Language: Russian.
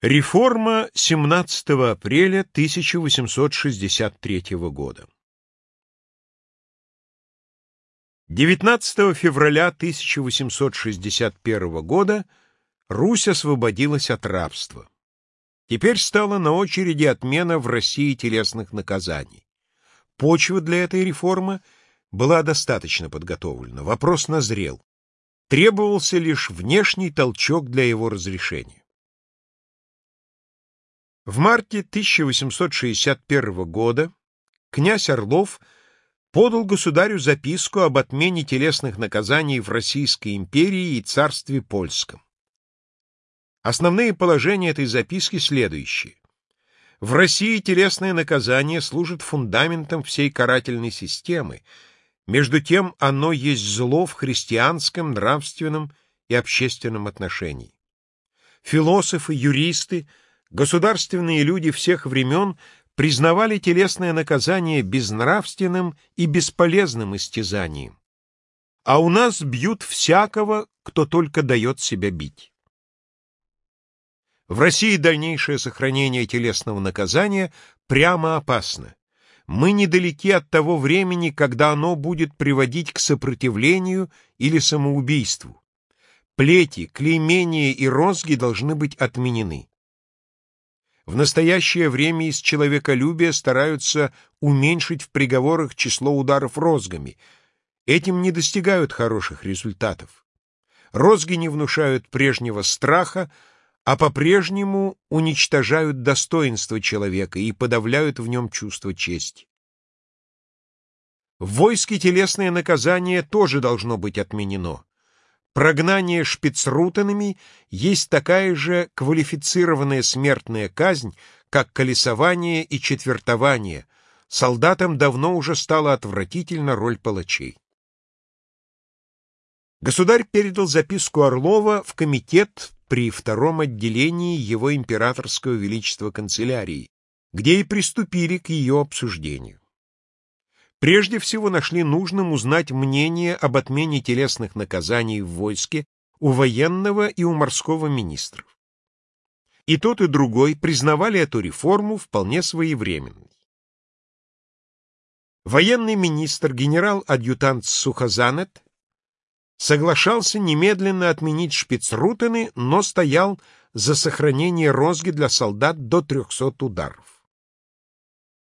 Реформа 17 апреля 1863 года 19 февраля 1861 года Русь освободилась от рабства. Теперь стала на очереди отмена в России телесных наказаний. Почва для этой реформы была достаточно подготовлена, вопрос назрел. Требовался лишь внешний толчок для его разрешения. В марте 1861 года князь Орлов подал государю записку об отмене телесных наказаний в Российской империи и царстве польском. Основные положения этой записки следующие. В России телесное наказание служит фундаментом всей карательной системы, между тем оно есть зло в христианском, нравственном и общественном отношении. Философы, юристы – Государственные люди всех времен признавали телесное наказание безнравственным и бесполезным истязанием. А у нас бьют всякого, кто только дает себя бить. В России дальнейшее сохранение телесного наказания прямо опасно. Мы недалеки от того времени, когда оно будет приводить к сопротивлению или самоубийству. Плети, клеймения и розги должны быть отменены. В настоящее время из человеколюбия стараются уменьшить в приговорах число ударов розгами. Этим не достигают хороших результатов. Розги не внушают прежнего страха, а по-прежнему уничтожают достоинство человека и подавляют в нем чувство чести. В войске телесное наказание тоже должно быть отменено. Прогнание шпицрутенами есть такая же квалифицированная смертная казнь, как колесование и четвертование. Солдатам давно уже стала отвратительна роль палачей. Государь передал записку Орлова в комитет при втором отделении его императорского величества канцелярии, где и приступили к ее обсуждению. Прежде всего нашли нужным узнать мнение об отмене телесных наказаний в войске у военного и у морского министров. И тот, и другой признавали эту реформу вполне своевременной. Военный министр генерал-адъютант Сухозанет соглашался немедленно отменить шпицрутены, но стоял за сохранение розги для солдат до 300 ударов.